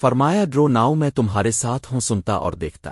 فرمایا ڈرو ناؤ میں تمہارے ساتھ ہوں سنتا اور دیکھتا۔